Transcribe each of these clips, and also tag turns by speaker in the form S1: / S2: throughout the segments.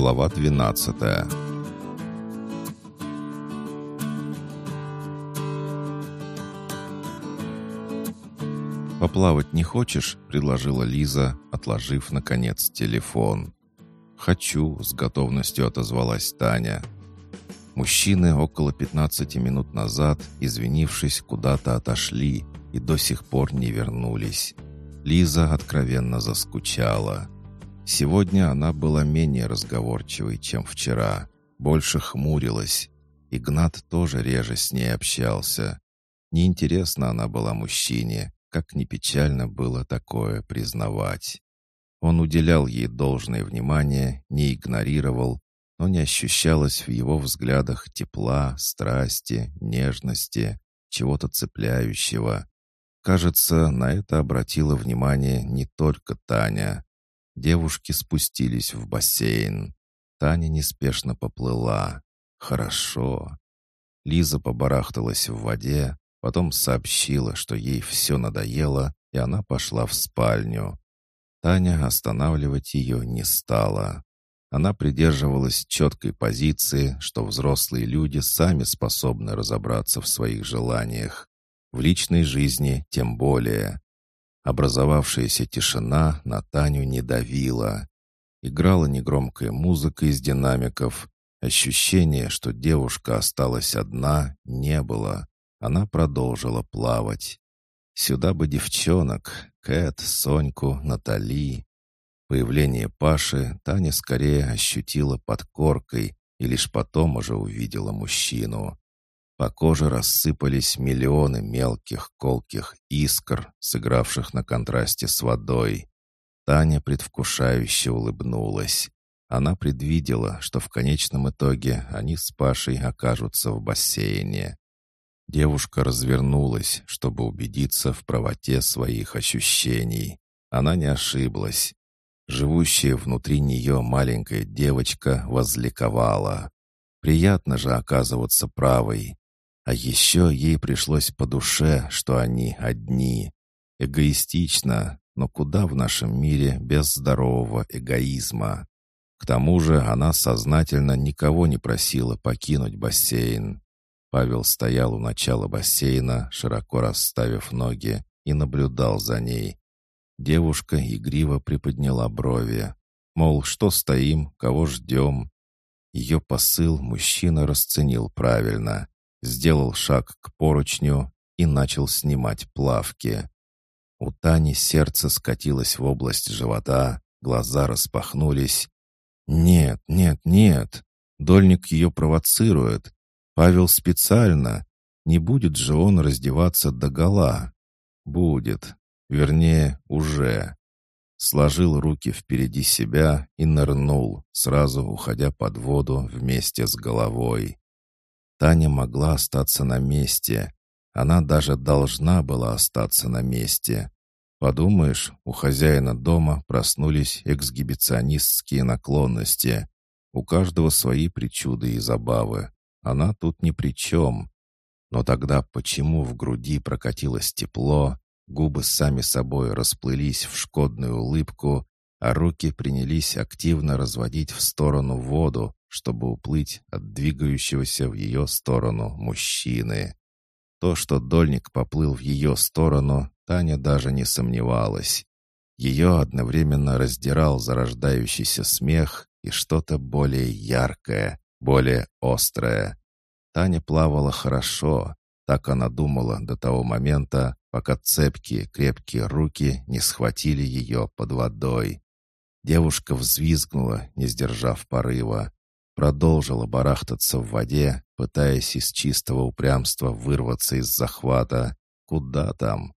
S1: Глава 12 «Поплавать не хочешь?» — предложила Лиза, отложив, наконец, телефон. «Хочу», — с готовностью отозвалась Таня. Мужчины около 15 минут назад, извинившись, куда-то отошли и до сих пор не вернулись. Лиза откровенно заскучала. Сегодня она была менее разговорчивой, чем вчера. Больше хмурилась. Игнат тоже реже с ней общался. Неинтересна она была мужчине, как ни печально было такое признавать. Он уделял ей должное внимание, не игнорировал, но не ощущалось в его взглядах тепла, страсти, нежности, чего-то цепляющего. Кажется, на это обратила внимание не только Таня. Девушки спустились в бассейн. Таня неспешно поплыла. Хорошо. Лиза побарахталась в воде, потом сообщила, что ей все надоело, и она пошла в спальню. Таня останавливать ее не стала. Она придерживалась четкой позиции, что взрослые люди сами способны разобраться в своих желаниях. В личной жизни тем более. Образовавшаяся тишина на Таню не давила. Играла негромкая музыка из динамиков. Ощущение, что девушка осталась одна, не было. Она продолжила плавать. Сюда бы девчонок, Кэт, Соньку, Натали. Появление Паши Таня скорее ощутила под коркой и лишь потом уже увидела мужчину. По коже рассыпались миллионы мелких колких искр, сыгравших на контрасте с водой. Таня предвкушающе улыбнулась. Она предвидела, что в конечном итоге они с Пашей окажутся в бассейне. Девушка развернулась, чтобы убедиться в правоте своих ощущений. Она не ошиблась. Живущая внутри нее маленькая девочка возликовала. Приятно же оказываться правой. А еще ей пришлось по душе, что они одни. Эгоистично, но куда в нашем мире без здорового эгоизма? К тому же она сознательно никого не просила покинуть бассейн. Павел стоял у начала бассейна, широко расставив ноги, и наблюдал за ней. Девушка игриво приподняла брови. Мол, что стоим, кого ждем? Ее посыл мужчина расценил правильно сделал шаг к поручню и начал снимать плавки. У Тани сердце скатилось в область живота, глаза распахнулись. «Нет, нет, нет!» Дольник ее провоцирует. Павел специально. Не будет же он раздеваться догола. Будет. Вернее, уже. Сложил руки впереди себя и нырнул, сразу уходя под воду вместе с головой. Таня могла остаться на месте. Она даже должна была остаться на месте. Подумаешь, у хозяина дома проснулись эксгибиционистские наклонности. У каждого свои причуды и забавы. Она тут ни при чем. Но тогда почему в груди прокатилось тепло, губы сами собой расплылись в шкодную улыбку, а руки принялись активно разводить в сторону воду, чтобы уплыть от двигающегося в ее сторону мужчины. То, что дольник поплыл в ее сторону, Таня даже не сомневалась. Ее одновременно раздирал зарождающийся смех и что-то более яркое, более острое. Таня плавала хорошо, так она думала до того момента, пока цепкие крепкие руки не схватили ее под водой. Девушка взвизгнула, не сдержав порыва. Продолжила барахтаться в воде, пытаясь из чистого упрямства вырваться из захвата. Куда там?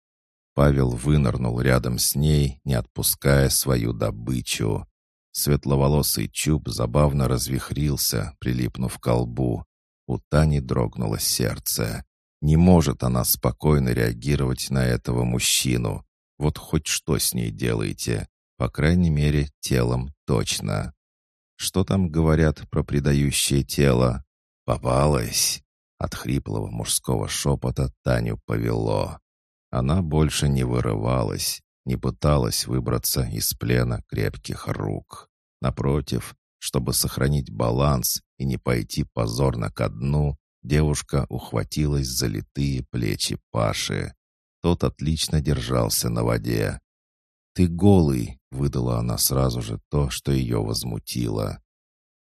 S1: Павел вынырнул рядом с ней, не отпуская свою добычу. Светловолосый чуб забавно развихрился, прилипнув к колбу. У Тани дрогнуло сердце. Не может она спокойно реагировать на этого мужчину. Вот хоть что с ней делаете. По крайней мере, телом точно. Что там говорят про предающее тело? Попалась. От хриплого мужского шепота Таню повело. Она больше не вырывалась, не пыталась выбраться из плена крепких рук. Напротив, Чтобы сохранить баланс и не пойти позорно ко дну, девушка ухватилась за литые плечи Паши. Тот отлично держался на воде. «Ты голый!» — выдала она сразу же то, что ее возмутило.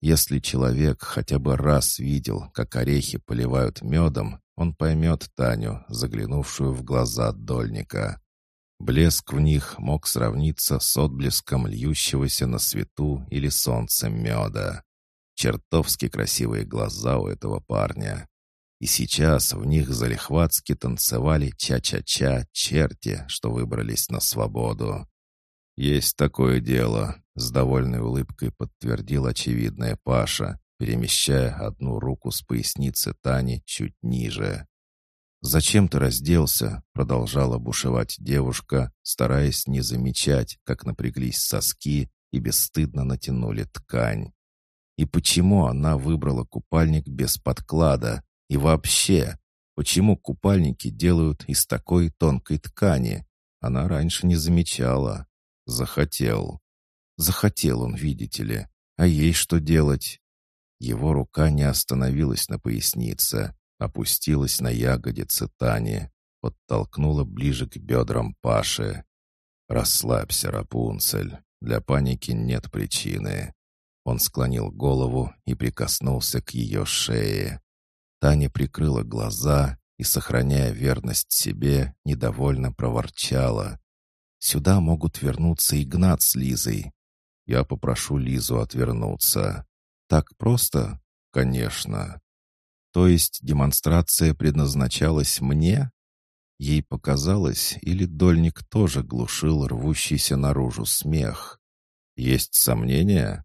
S1: Если человек хотя бы раз видел, как орехи поливают медом, он поймет Таню, заглянувшую в глаза дольника. Блеск в них мог сравниться с отблеском льющегося на свету или солнцем меда. Чертовски красивые глаза у этого парня. И сейчас в них залихватски танцевали ча-ча-ча черти, что выбрались на свободу. «Есть такое дело», — с довольной улыбкой подтвердил очевидное Паша, перемещая одну руку с поясницы Тани чуть ниже. «Зачем ты разделся?» — продолжала бушевать девушка, стараясь не замечать, как напряглись соски и бесстыдно натянули ткань. И почему она выбрала купальник без подклада? И вообще, почему купальники делают из такой тонкой ткани? Она раньше не замечала. Захотел. Захотел он, видите ли. А ей что делать? Его рука не остановилась на пояснице, опустилась на ягодицы Тани, подтолкнула ближе к бедрам Паши. «Расслабься, Рапунцель, для паники нет причины». Он склонил голову и прикоснулся к ее шее. Таня прикрыла глаза и, сохраняя верность себе, недовольно проворчала. «Сюда могут вернуться Игнат с Лизой. Я попрошу Лизу отвернуться. Так просто? Конечно. То есть демонстрация предназначалась мне? Ей показалось, или Дольник тоже глушил рвущийся наружу смех? Есть сомнения?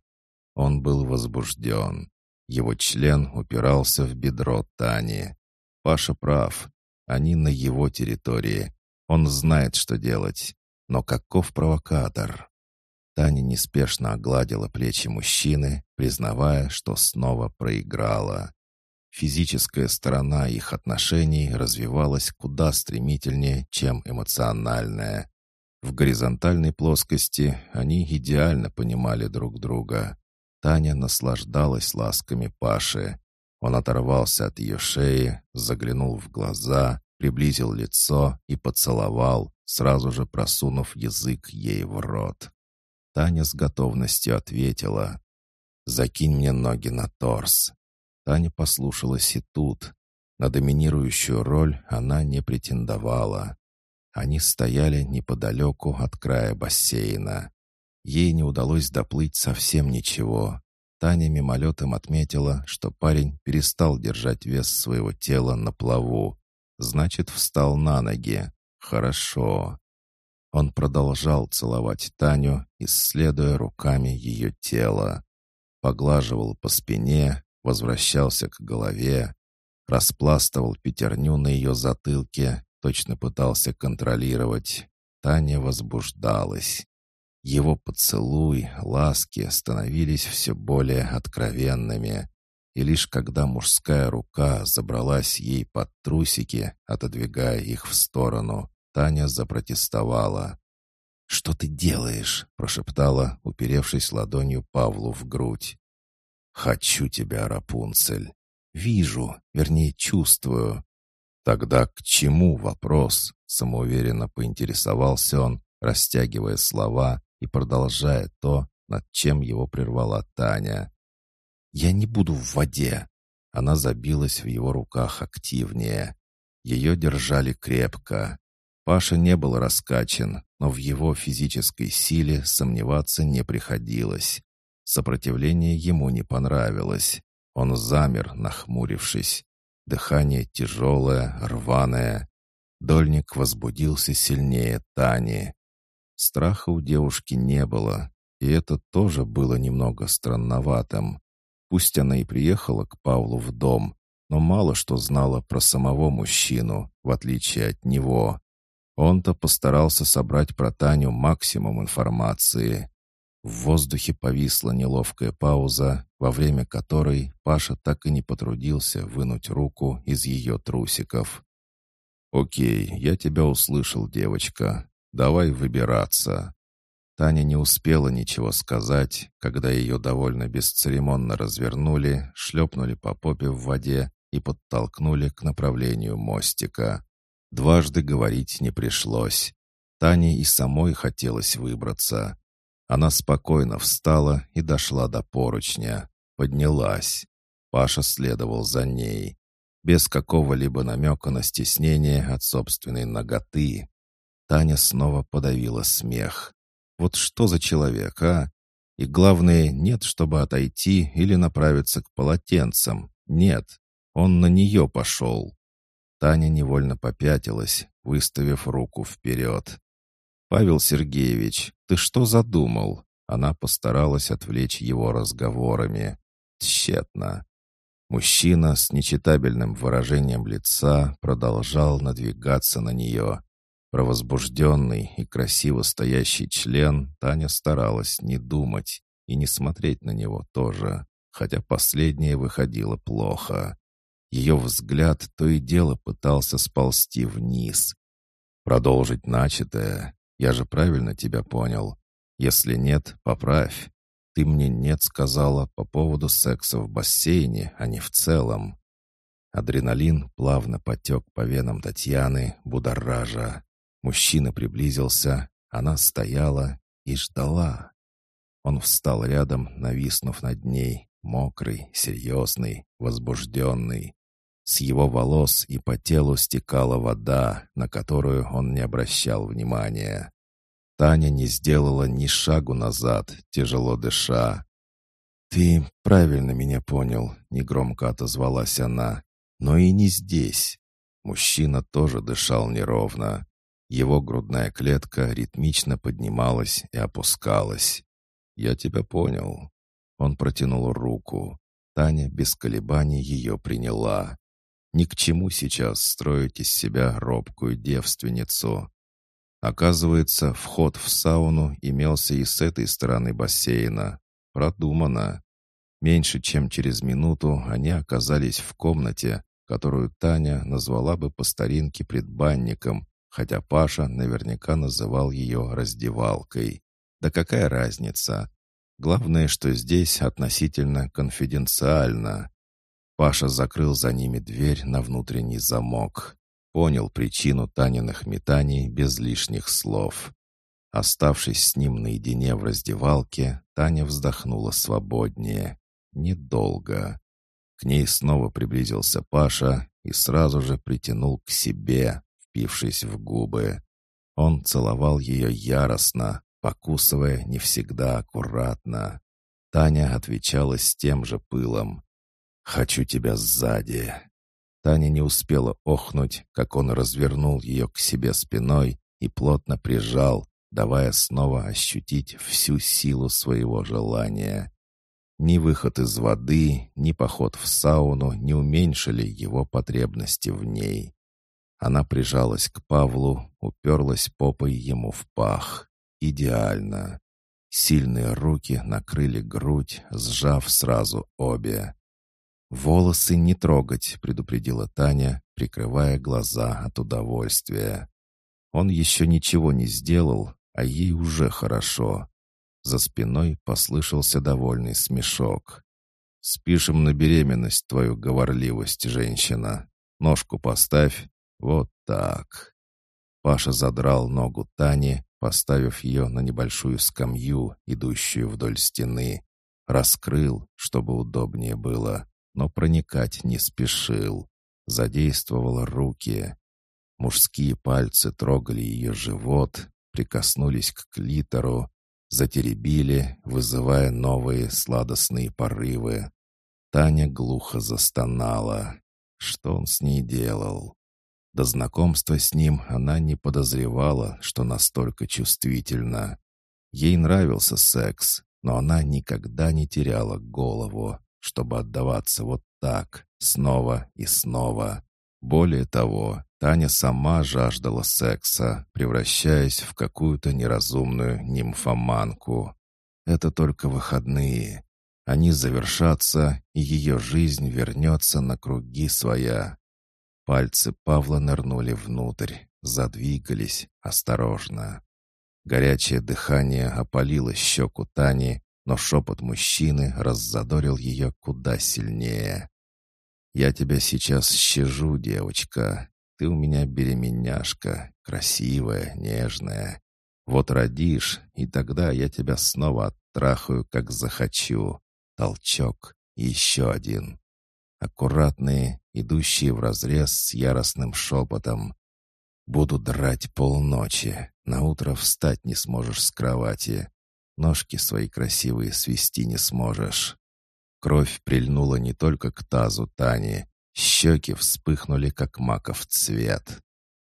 S1: Он был возбужден. Его член упирался в бедро Тани. Паша прав. Они на его территории. Он знает, что делать. Но каков провокатор? Таня неспешно огладила плечи мужчины, признавая, что снова проиграла. Физическая сторона их отношений развивалась куда стремительнее, чем эмоциональная. В горизонтальной плоскости они идеально понимали друг друга. Таня наслаждалась ласками Паши. Он оторвался от ее шеи, заглянул в глаза, приблизил лицо и поцеловал, сразу же просунув язык ей в рот. Таня с готовностью ответила. «Закинь мне ноги на торс». Таня послушалась и тут. На доминирующую роль она не претендовала. Они стояли неподалеку от края бассейна. Ей не удалось доплыть совсем ничего. Таня мимолетом отметила, что парень перестал держать вес своего тела на плаву. Значит, встал на ноги. Хорошо. Он продолжал целовать Таню, исследуя руками ее тело. Поглаживал по спине, возвращался к голове, распластывал пятерню на ее затылке, точно пытался контролировать. Таня возбуждалась. Его поцелуй, ласки становились все более откровенными. И лишь когда мужская рука забралась ей под трусики, отодвигая их в сторону, Таня запротестовала. «Что ты делаешь?» — прошептала, уперевшись ладонью Павлу в грудь. «Хочу тебя, Рапунцель. Вижу, вернее, чувствую». «Тогда к чему вопрос?» — самоуверенно поинтересовался он, растягивая слова и продолжая то, над чем его прервала Таня. «Я не буду в воде». Она забилась в его руках активнее. Ее держали крепко. Паша не был раскачан, но в его физической силе сомневаться не приходилось. Сопротивление ему не понравилось. Он замер, нахмурившись. Дыхание тяжелое, рваное. Дольник возбудился сильнее Тани. Страха у девушки не было, и это тоже было немного странноватым. Пусть она и приехала к Павлу в дом, но мало что знала про самого мужчину, в отличие от него. Он-то постарался собрать про Таню максимум информации. В воздухе повисла неловкая пауза, во время которой Паша так и не потрудился вынуть руку из ее трусиков. «Окей, я тебя услышал, девочка. Давай выбираться». Таня не успела ничего сказать, когда ее довольно бесцеремонно развернули, шлепнули по попе в воде и подтолкнули к направлению мостика. Дважды говорить не пришлось. Тане и самой хотелось выбраться. Она спокойно встала и дошла до поручня. Поднялась. Паша следовал за ней. Без какого-либо намека на стеснение от собственной ноготы. Таня снова подавила смех. Вот что за человек, а? И главное, нет, чтобы отойти или направиться к полотенцам. Нет, он на нее пошел. Таня невольно попятилась, выставив руку вперед. «Павел Сергеевич, ты что задумал?» Она постаралась отвлечь его разговорами. Тщетно. Мужчина с нечитабельным выражением лица продолжал надвигаться на нее. Про возбужденный и красиво стоящий член Таня старалась не думать и не смотреть на него тоже, хотя последнее выходило плохо. Ее взгляд то и дело пытался сползти вниз. Продолжить начатое. Я же правильно тебя понял. Если нет, поправь. Ты мне «нет» сказала по поводу секса в бассейне, а не в целом. Адреналин плавно потек по венам Татьяны, будоража. Мужчина приблизился, она стояла и ждала. Он встал рядом, нависнув над ней, мокрый, серьезный, возбужденный. С его волос и по телу стекала вода, на которую он не обращал внимания. Таня не сделала ни шагу назад, тяжело дыша. «Ты правильно меня понял», — негромко отозвалась она. «Но и не здесь». Мужчина тоже дышал неровно. Его грудная клетка ритмично поднималась и опускалась. «Я тебя понял». Он протянул руку. Таня без колебаний ее приняла. Ни к чему сейчас строить из себя робкую девственницу. Оказывается, вход в сауну имелся и с этой стороны бассейна. Продумано. Меньше чем через минуту они оказались в комнате, которую Таня назвала бы по старинке предбанником, хотя Паша наверняка называл ее раздевалкой. Да какая разница? Главное, что здесь относительно конфиденциально. Паша закрыл за ними дверь на внутренний замок. Понял причину Таниных метаний без лишних слов. Оставшись с ним наедине в раздевалке, Таня вздохнула свободнее. Недолго. К ней снова приблизился Паша и сразу же притянул к себе, впившись в губы. Он целовал ее яростно, покусывая не всегда аккуратно. Таня отвечала с тем же пылом. «Хочу тебя сзади». Таня не успела охнуть, как он развернул ее к себе спиной и плотно прижал, давая снова ощутить всю силу своего желания. Ни выход из воды, ни поход в сауну не уменьшили его потребности в ней. Она прижалась к Павлу, уперлась попой ему в пах. Идеально. Сильные руки накрыли грудь, сжав сразу обе. «Волосы не трогать», — предупредила Таня, прикрывая глаза от удовольствия. Он еще ничего не сделал, а ей уже хорошо. За спиной послышался довольный смешок. «Спишем на беременность твою говорливость, женщина. Ножку поставь. Вот так». Паша задрал ногу Тани, поставив ее на небольшую скамью, идущую вдоль стены. Раскрыл, чтобы удобнее было но проникать не спешил. Задействовал руки. Мужские пальцы трогали ее живот, прикоснулись к клитору, затеребили, вызывая новые сладостные порывы. Таня глухо застонала. Что он с ней делал? До знакомства с ним она не подозревала, что настолько чувствительна. Ей нравился секс, но она никогда не теряла голову чтобы отдаваться вот так, снова и снова. Более того, Таня сама жаждала секса, превращаясь в какую-то неразумную нимфоманку. Это только выходные. Они завершатся, и ее жизнь вернется на круги своя. Пальцы Павла нырнули внутрь, задвигались осторожно. Горячее дыхание опалило щеку Тани, но шепот мужчины раззадорил ее куда сильнее. «Я тебя сейчас щажу, девочка. Ты у меня беременяшка, красивая, нежная. Вот родишь, и тогда я тебя снова оттрахаю, как захочу. Толчок еще один. Аккуратные, идущие вразрез с яростным шепотом. Буду драть полночи. На утро встать не сможешь с кровати. Ножки свои красивые свести не сможешь. Кровь прильнула не только к тазу Тани. Щеки вспыхнули, как маков цвет.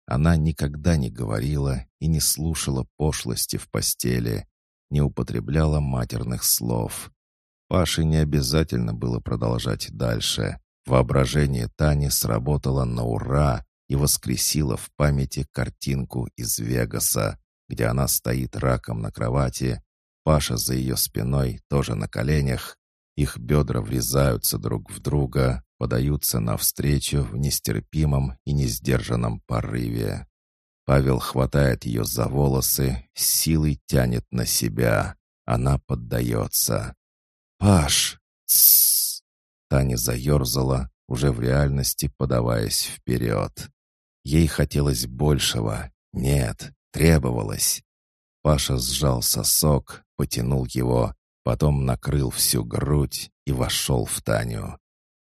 S1: Она никогда не говорила и не слушала пошлости в постели, не употребляла матерных слов. Паше не обязательно было продолжать дальше. Воображение Тани сработало на ура и воскресило в памяти картинку из Вегаса, где она стоит раком на кровати, Паша за ее спиной тоже на коленях, их бедра врезаются друг в друга, подаются навстречу в нестерпимом и несдержанном порыве. Павел хватает ее за волосы, силой тянет на себя. Она поддается. «Паш!» Тссс. Таня заерзала, уже в реальности подаваясь вперед. Ей хотелось большего. Нет, требовалось. Паша сжал сосок, потянул его, потом накрыл всю грудь и вошел в Таню.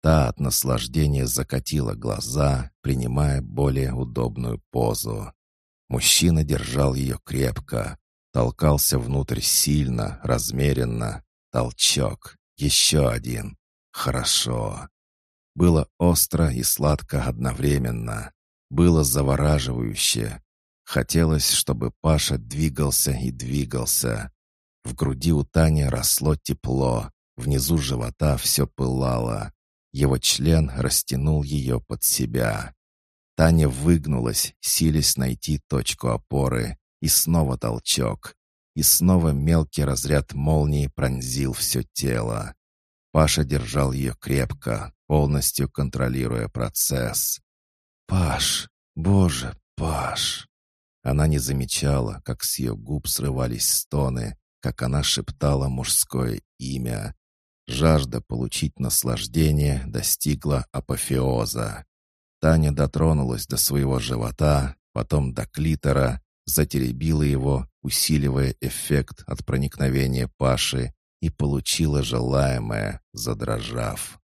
S1: Та от наслаждения закатила глаза, принимая более удобную позу. Мужчина держал ее крепко, толкался внутрь сильно, размеренно. Толчок. Еще один. Хорошо. Было остро и сладко одновременно. Было завораживающе. Хотелось, чтобы Паша двигался и двигался. В груди у Тани росло тепло, внизу живота все пылало. Его член растянул ее под себя. Таня выгнулась, силясь найти точку опоры, и снова толчок. И снова мелкий разряд молнии пронзил все тело. Паша держал ее крепко, полностью контролируя процесс. «Паш! Боже, Паш!» Она не замечала, как с ее губ срывались стоны, как она шептала мужское имя. Жажда получить наслаждение достигла апофеоза. Таня дотронулась до своего живота, потом до клитора, затеребила его, усиливая эффект от проникновения Паши, и получила желаемое, задрожав.